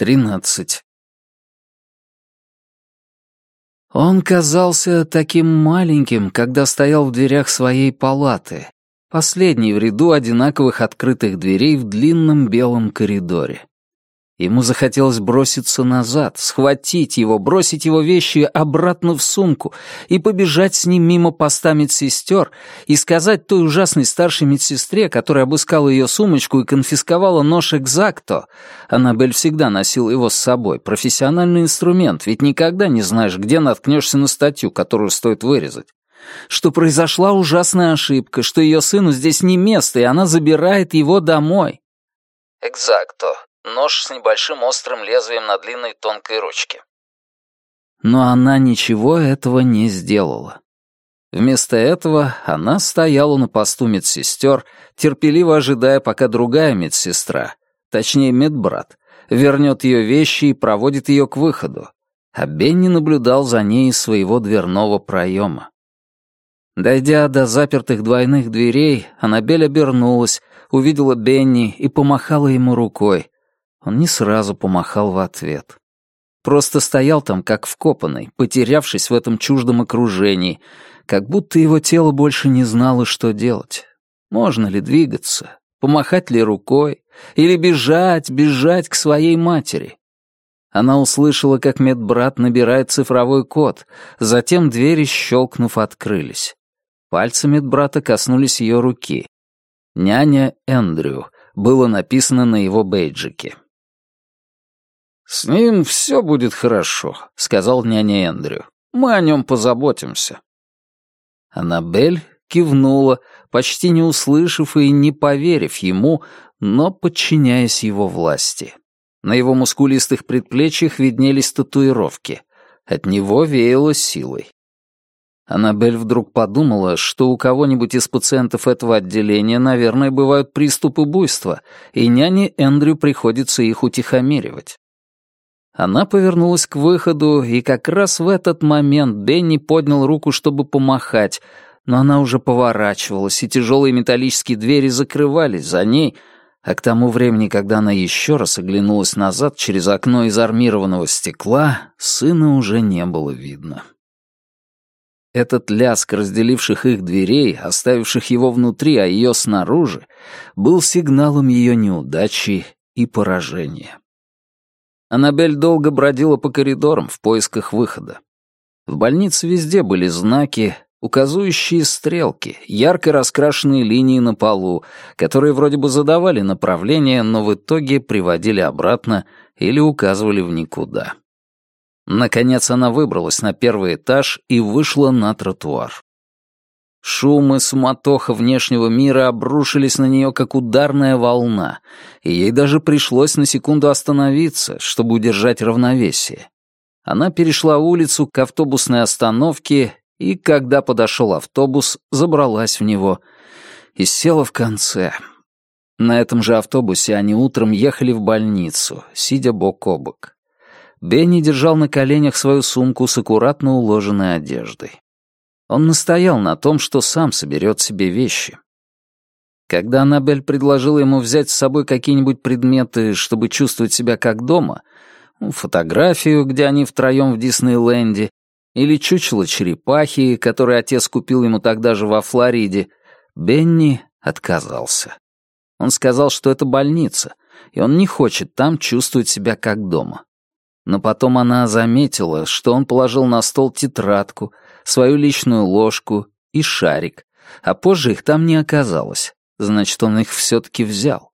Тринадцать. Он казался таким маленьким, когда стоял в дверях своей палаты, последний в ряду одинаковых открытых дверей в длинном белом коридоре. Ему захотелось броситься назад, схватить его, бросить его вещи обратно в сумку и побежать с ним мимо поста медсестер и сказать той ужасной старшей медсестре, которая обыскала ее сумочку и конфисковала нож Экзакто. Аннабель всегда носила его с собой, профессиональный инструмент, ведь никогда не знаешь, где наткнешься на статью, которую стоит вырезать. Что произошла ужасная ошибка, что ее сыну здесь не место, и она забирает его домой. Экзакто Нож с небольшим острым лезвием на длинной тонкой ручке. Но она ничего этого не сделала. Вместо этого она стояла на посту медсестер, терпеливо ожидая, пока другая медсестра, точнее медбрат, вернет ее вещи и проводит ее к выходу, а Бенни наблюдал за ней из своего дверного проема. Дойдя до запертых двойных дверей, Аннабель обернулась, увидела Бенни и помахала ему рукой, он не сразу помахал в ответ. Просто стоял там, как вкопанный, потерявшись в этом чуждом окружении, как будто его тело больше не знало, что делать. Можно ли двигаться, помахать ли рукой, или бежать, бежать к своей матери. Она услышала, как медбрат набирает цифровой код, затем двери, щелкнув, открылись. Пальцы медбрата коснулись ее руки. «Няня Эндрю» было написано на его бейджике. «С ним все будет хорошо», — сказал няня Эндрю. «Мы о нем позаботимся». Аннабель кивнула, почти не услышав и не поверив ему, но подчиняясь его власти. На его мускулистых предплечьях виднелись татуировки. От него веяло силой. Аннабель вдруг подумала, что у кого-нибудь из пациентов этого отделения, наверное, бывают приступы буйства, и няне Эндрю приходится их утихомиривать. Она повернулась к выходу, и как раз в этот момент Бенни поднял руку, чтобы помахать, но она уже поворачивалась, и тяжелые металлические двери закрывались за ней, а к тому времени, когда она еще раз оглянулась назад через окно из армированного стекла, сына уже не было видно. Этот ляск разделивших их дверей, оставивших его внутри, а ее снаружи, был сигналом ее неудачи и поражения. Аннабель долго бродила по коридорам в поисках выхода. В больнице везде были знаки, указывающие стрелки, ярко раскрашенные линии на полу, которые вроде бы задавали направление, но в итоге приводили обратно или указывали в никуда. Наконец она выбралась на первый этаж и вышла на тротуар. Шум и суматоха внешнего мира обрушились на нее, как ударная волна, и ей даже пришлось на секунду остановиться, чтобы удержать равновесие. Она перешла улицу к автобусной остановке, и, когда подошел автобус, забралась в него и села в конце. На этом же автобусе они утром ехали в больницу, сидя бок о бок. Бенни держал на коленях свою сумку с аккуратно уложенной одеждой. Он настоял на том, что сам соберет себе вещи. Когда Аннабель предложила ему взять с собой какие-нибудь предметы, чтобы чувствовать себя как дома, ну, фотографию, где они втроем в Диснейленде, или чучело черепахи, которое отец купил ему тогда же во Флориде, Бенни отказался. Он сказал, что это больница, и он не хочет там чувствовать себя как дома. Но потом она заметила, что он положил на стол тетрадку, свою личную ложку и шарик, а позже их там не оказалось, значит, он их все-таки взял.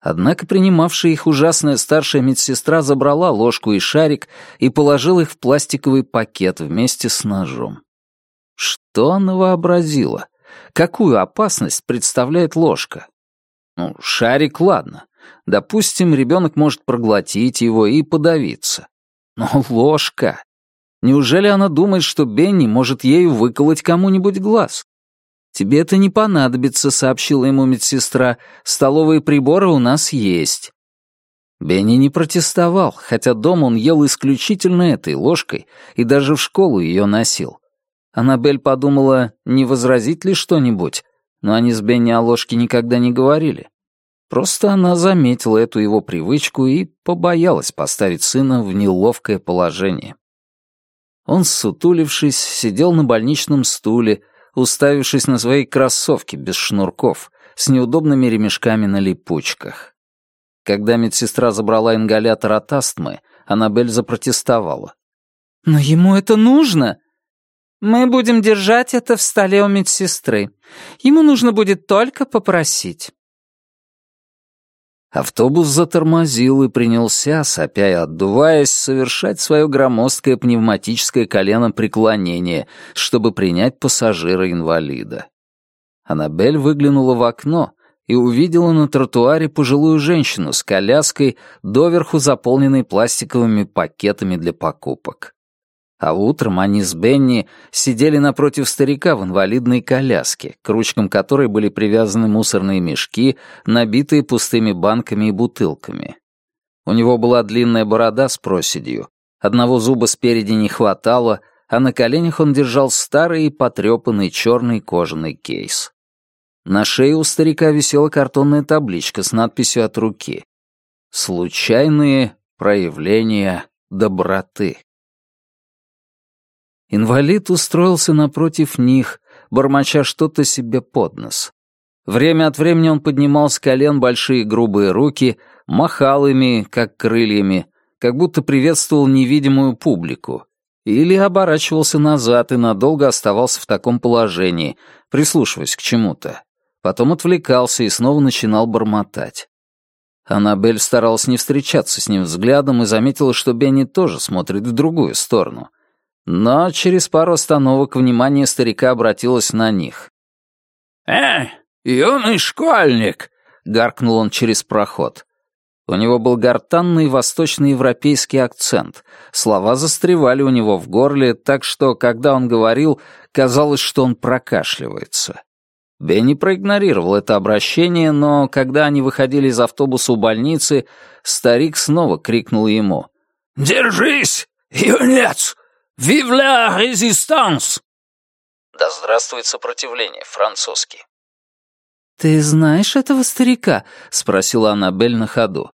Однако принимавшая их ужасная старшая медсестра забрала ложку и шарик и положила их в пластиковый пакет вместе с ножом. Что она вообразила? Какую опасность представляет ложка? Ну, шарик, ладно. Допустим, ребенок может проглотить его и подавиться. Но ложка... Неужели она думает, что Бенни может ею выколоть кому-нибудь глаз? «Тебе это не понадобится», — сообщила ему медсестра. «Столовые приборы у нас есть». Бенни не протестовал, хотя дома он ел исключительно этой ложкой и даже в школу ее носил. Аннабель подумала, не возразить ли что-нибудь, но они с Бенни о ложке никогда не говорили. Просто она заметила эту его привычку и побоялась поставить сына в неловкое положение. Он, сутулившись, сидел на больничном стуле, уставившись на свои кроссовки без шнурков, с неудобными ремешками на липучках. Когда медсестра забрала ингалятор от астмы, Аннабель запротестовала. «Но ему это нужно!» «Мы будем держать это в столе у медсестры. Ему нужно будет только попросить». Автобус затормозил и принялся, сопя и отдуваясь, совершать свое громоздкое пневматическое колено преклонение, чтобы принять пассажира-инвалида. Аннабель выглянула в окно и увидела на тротуаре пожилую женщину с коляской, доверху заполненной пластиковыми пакетами для покупок. А утром они с Бенни сидели напротив старика в инвалидной коляске, к ручкам которой были привязаны мусорные мешки, набитые пустыми банками и бутылками. У него была длинная борода с проседью, одного зуба спереди не хватало, а на коленях он держал старый и потрепанный черный кожаный кейс. На шее у старика висела картонная табличка с надписью от руки «Случайные проявления доброты». Инвалид устроился напротив них, бормоча что-то себе под нос. Время от времени он поднимал с колен большие грубые руки, махал ими, как крыльями, как будто приветствовал невидимую публику, или оборачивался назад и надолго оставался в таком положении, прислушиваясь к чему-то. Потом отвлекался и снова начинал бормотать. Аннабель старалась не встречаться с ним взглядом и заметила, что Бенни тоже смотрит в другую сторону — но через пару остановок внимание старика обратилось на них. «Э, юный школьник!» — гаркнул он через проход. У него был гортанный восточноевропейский акцент. Слова застревали у него в горле, так что, когда он говорил, казалось, что он прокашливается. Бенни проигнорировал это обращение, но когда они выходили из автобуса у больницы, старик снова крикнул ему. «Держись, юнец! «Vive la résistance!» «Да здравствует сопротивление, французский». «Ты знаешь этого старика?» — спросила Аннабель на ходу.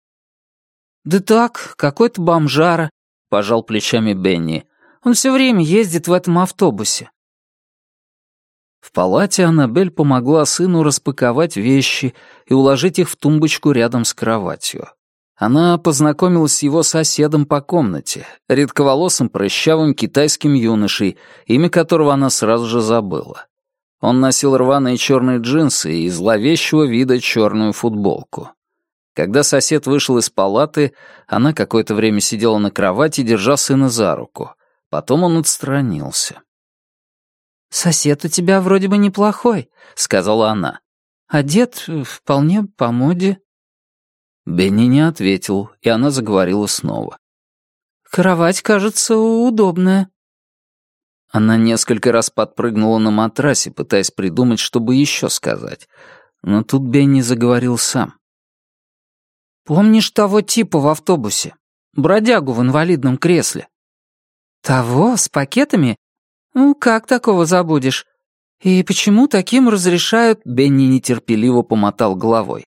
«Да так, какой-то бомжара», — пожал плечами Бенни. «Он все время ездит в этом автобусе». В палате Аннабель помогла сыну распаковать вещи и уложить их в тумбочку рядом с кроватью. Она познакомилась с его соседом по комнате, редковолосым прыщавым китайским юношей, имя которого она сразу же забыла. Он носил рваные черные джинсы и зловещего вида черную футболку. Когда сосед вышел из палаты, она какое-то время сидела на кровати, держа сына за руку. Потом он отстранился. «Сосед у тебя вроде бы неплохой», — сказала она. «Одет вполне по моде». Бенни не ответил, и она заговорила снова. «Кровать, кажется, удобная». Она несколько раз подпрыгнула на матрасе, пытаясь придумать, чтобы еще сказать. Но тут Бенни заговорил сам. «Помнишь того типа в автобусе? Бродягу в инвалидном кресле?» «Того, с пакетами? Ну, как такого забудешь? И почему таким разрешают?» Бенни нетерпеливо помотал головой.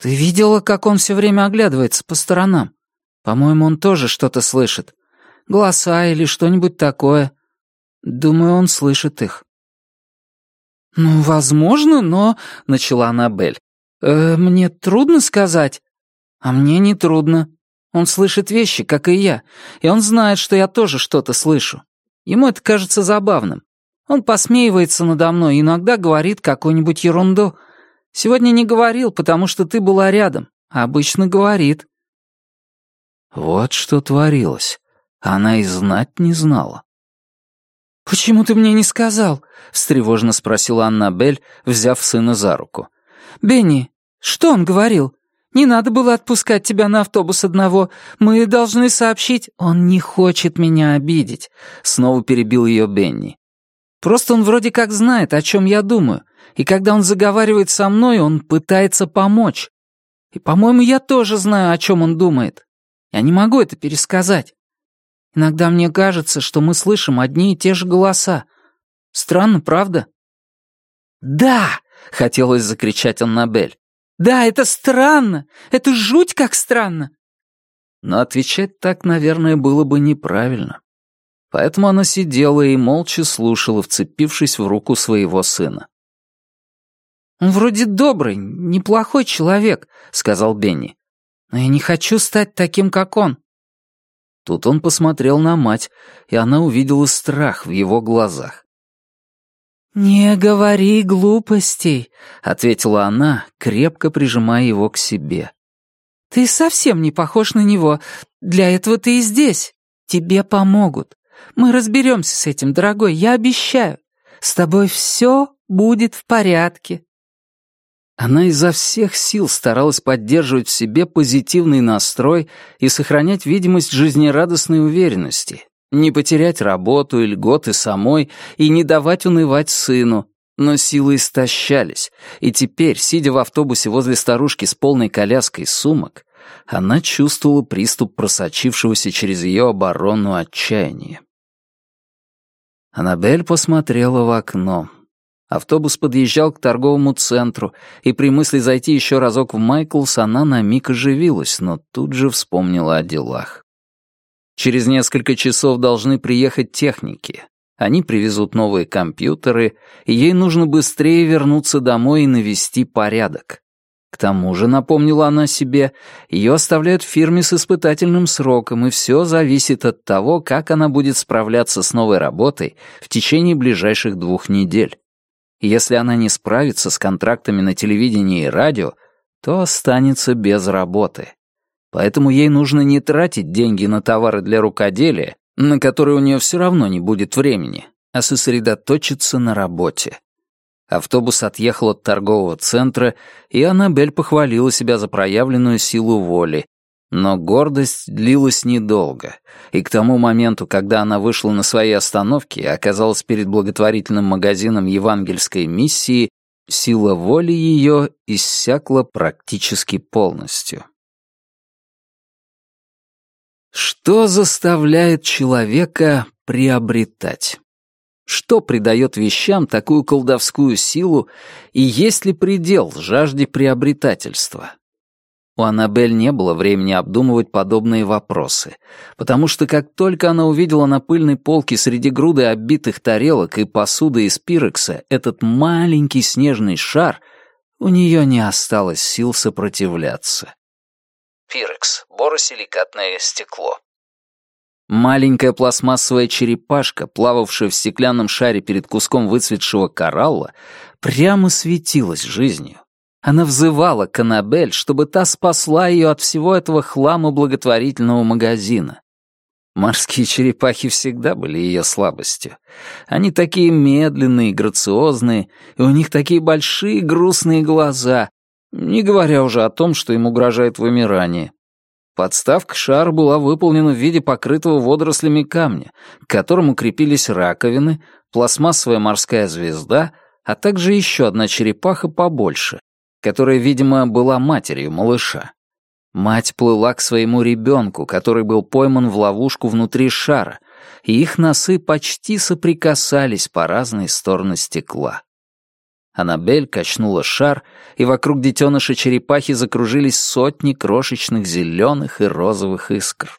«Ты видела, как он все время оглядывается по сторонам? По-моему, он тоже что-то слышит. Голоса или что-нибудь такое. Думаю, он слышит их». «Ну, возможно, но...» — начала Аннабель. «Э, «Мне трудно сказать». «А мне не трудно. Он слышит вещи, как и я, и он знает, что я тоже что-то слышу. Ему это кажется забавным. Он посмеивается надо мной и иногда говорит какую-нибудь ерунду, Сегодня не говорил, потому что ты была рядом, обычно говорит». Вот что творилось. Она и знать не знала. «Почему ты мне не сказал?» — встревоженно спросила Аннабель, взяв сына за руку. «Бенни, что он говорил? Не надо было отпускать тебя на автобус одного. Мы должны сообщить...» «Он не хочет меня обидеть», — снова перебил ее Бенни. «Просто он вроде как знает, о чем я думаю, и когда он заговаривает со мной, он пытается помочь. И, по-моему, я тоже знаю, о чем он думает. Я не могу это пересказать. Иногда мне кажется, что мы слышим одни и те же голоса. Странно, правда? «Да!» — хотелось закричать Аннабель. Да, это странно. Это жуть как странно. Но отвечать так, наверное, было бы неправильно. Поэтому она сидела и молча слушала, вцепившись в руку своего сына. «Он вроде добрый, неплохой человек», — сказал Бенни. «Но я не хочу стать таким, как он». Тут он посмотрел на мать, и она увидела страх в его глазах. «Не говори глупостей», — ответила она, крепко прижимая его к себе. «Ты совсем не похож на него. Для этого ты и здесь. Тебе помогут. Мы разберемся с этим, дорогой, я обещаю. С тобой все будет в порядке». Она изо всех сил старалась поддерживать в себе позитивный настрой и сохранять видимость жизнерадостной уверенности, не потерять работу и льготы самой и не давать унывать сыну, но силы истощались, и теперь, сидя в автобусе возле старушки с полной коляской сумок, она чувствовала приступ просочившегося через ее оборону отчаяния. Аннабель посмотрела в окно. Автобус подъезжал к торговому центру, и при мысли зайти еще разок в Майклс она на миг оживилась, но тут же вспомнила о делах. Через несколько часов должны приехать техники. Они привезут новые компьютеры, и ей нужно быстрее вернуться домой и навести порядок. К тому же, напомнила она себе, ее оставляют в фирме с испытательным сроком, и все зависит от того, как она будет справляться с новой работой в течение ближайших двух недель. Если она не справится с контрактами на телевидении и радио, то останется без работы. Поэтому ей нужно не тратить деньги на товары для рукоделия, на которые у нее все равно не будет времени, а сосредоточиться на работе. Автобус отъехал от торгового центра, и Аннабель похвалила себя за проявленную силу воли. Но гордость длилась недолго, и к тому моменту, когда она вышла на своей остановке и оказалась перед благотворительным магазином евангельской миссии, сила воли ее иссякла практически полностью. Что заставляет человека приобретать? Что придает вещам такую колдовскую силу, и есть ли предел жажде приобретательства? У Аннабель не было времени обдумывать подобные вопросы, потому что как только она увидела на пыльной полке среди груды оббитых тарелок и посуды из пирекса этот маленький снежный шар, у нее не осталось сил сопротивляться. Пирекс — боросиликатное стекло. Маленькая пластмассовая черепашка, плававшая в стеклянном шаре перед куском выцветшего коралла, прямо светилась жизнью. Она взывала к Аннабель, чтобы та спасла ее от всего этого хлама благотворительного магазина. Морские черепахи всегда были ее слабостью. Они такие медленные, грациозные, и у них такие большие грустные глаза, не говоря уже о том, что им угрожает вымирание. Подставка шара была выполнена в виде покрытого водорослями камня, к которому крепились раковины, пластмассовая морская звезда, а также еще одна черепаха побольше, которая, видимо, была матерью малыша. Мать плыла к своему ребенку, который был пойман в ловушку внутри шара, и их носы почти соприкасались по разные стороны стекла. Аннабель качнула шар, и вокруг детеныша черепахи закружились сотни крошечных зеленых и розовых искр.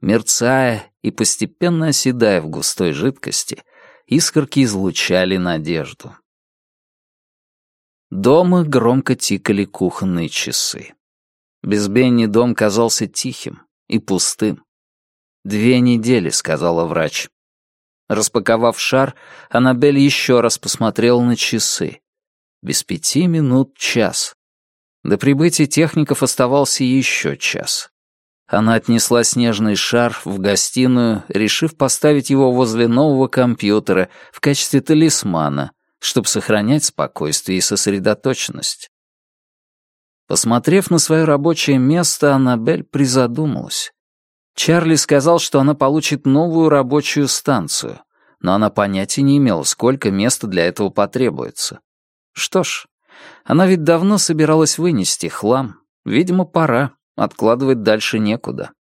Мерцая и постепенно оседая в густой жидкости, искорки излучали надежду. Дома громко тикали кухонные часы. Без Бенни дом казался тихим и пустым. «Две недели», — сказала врач. Распаковав шар, Аннабель еще раз посмотрела на часы. Без пяти минут час. До прибытия техников оставался еще час. Она отнесла снежный шар в гостиную, решив поставить его возле нового компьютера в качестве талисмана, чтобы сохранять спокойствие и сосредоточенность. Посмотрев на свое рабочее место, Аннабель призадумалась. Чарли сказал, что она получит новую рабочую станцию, но она понятия не имела, сколько места для этого потребуется. Что ж, она ведь давно собиралась вынести хлам. Видимо, пора, откладывать дальше некуда.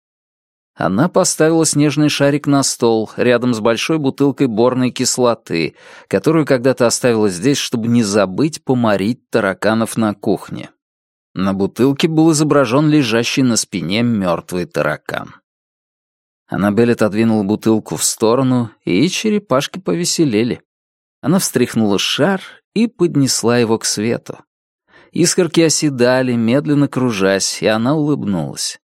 Она поставила снежный шарик на стол, рядом с большой бутылкой борной кислоты, которую когда-то оставила здесь, чтобы не забыть поморить тараканов на кухне. На бутылке был изображен лежащий на спине мертвый таракан. Аннабель отодвинула бутылку в сторону, и черепашки повеселели. Она встряхнула шар и поднесла его к свету. Искорки оседали, медленно кружась, и она улыбнулась.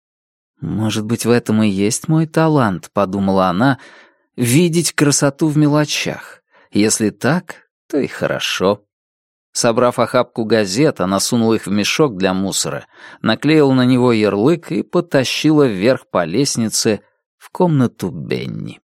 «Может быть, в этом и есть мой талант», — подумала она, — «видеть красоту в мелочах. Если так, то и хорошо». Собрав охапку газет, она сунула их в мешок для мусора, наклеила на него ярлык и потащила вверх по лестнице в комнату Бенни.